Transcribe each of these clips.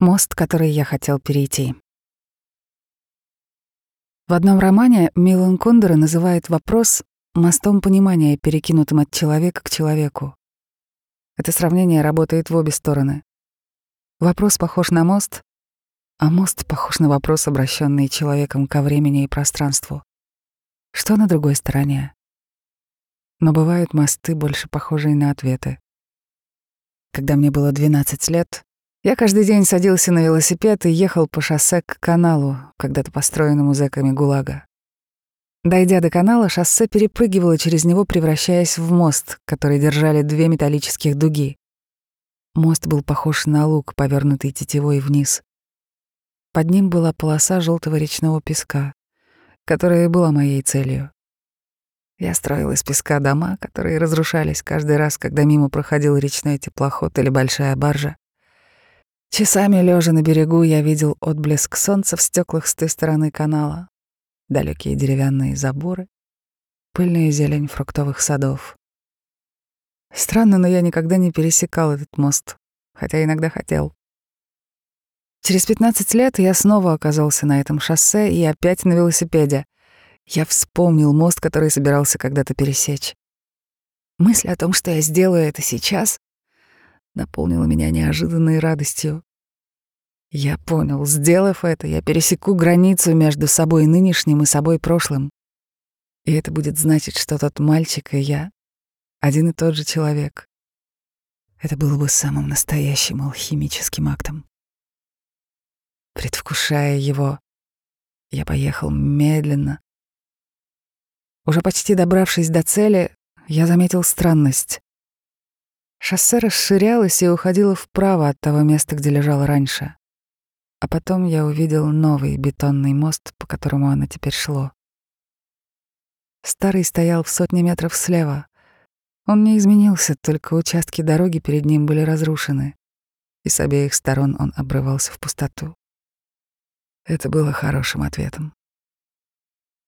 Мост, который я хотел перейти. В одном романе Милан Кондора называет вопрос мостом понимания, перекинутым от человека к человеку. Это сравнение работает в обе стороны. Вопрос похож на мост, а мост похож на вопрос, обращенный человеком ко времени и пространству. Что на другой стороне? Но бывают мосты, больше похожие на ответы. Когда мне было 12 лет, я каждый день садился на велосипед и ехал по шоссе к каналу, когда-то построенному зэками ГУЛАГа. Дойдя до канала, шоссе перепрыгивало через него, превращаясь в мост, который держали две металлических дуги. Мост был похож на лук, повернутый тетивой вниз. Под ним была полоса желтого речного песка, которая была моей целью. Я строил из песка дома, которые разрушались каждый раз, когда мимо проходил речной теплоход или большая баржа. Часами лежа на берегу, я видел отблеск солнца в стеклах с той стороны канала, далекие деревянные заборы, пыльная зелень фруктовых садов. Странно, но я никогда не пересекал этот мост, хотя иногда хотел. Через 15 лет я снова оказался на этом шоссе и опять на велосипеде. Я вспомнил мост, который собирался когда-то пересечь. Мысль о том, что я сделаю это сейчас, наполнила меня неожиданной радостью. Я понял, сделав это, я пересеку границу между собой нынешним и собой прошлым. И это будет значить, что тот мальчик и я — один и тот же человек. Это было бы самым настоящим алхимическим актом. Предвкушая его, я поехал медленно. Уже почти добравшись до цели, я заметил странность. Шоссе расширялось и уходило вправо от того места, где лежало раньше. А потом я увидел новый бетонный мост, по которому оно теперь шло. Старый стоял в сотне метров слева. Он не изменился, только участки дороги перед ним были разрушены, и с обеих сторон он обрывался в пустоту. Это было хорошим ответом.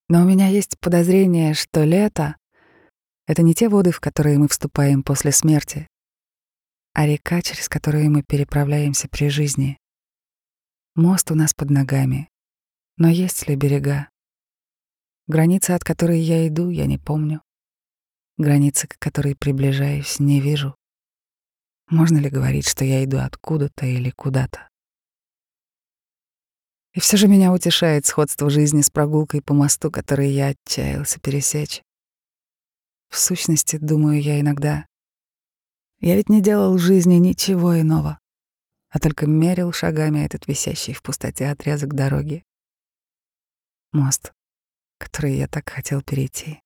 Но у меня есть подозрение, что лето — это не те воды, в которые мы вступаем после смерти, а река, через которую мы переправляемся при жизни. Мост у нас под ногами, но есть ли берега? Границы, от которой я иду, я не помню. Границы, к которой приближаюсь, не вижу. Можно ли говорить, что я иду откуда-то или куда-то? И все же меня утешает сходство жизни с прогулкой по мосту, который я отчаялся пересечь. В сущности, думаю я иногда, я ведь не делал в жизни ничего иного, а только мерил шагами этот висящий в пустоте отрезок дороги. Мост, который я так хотел перейти.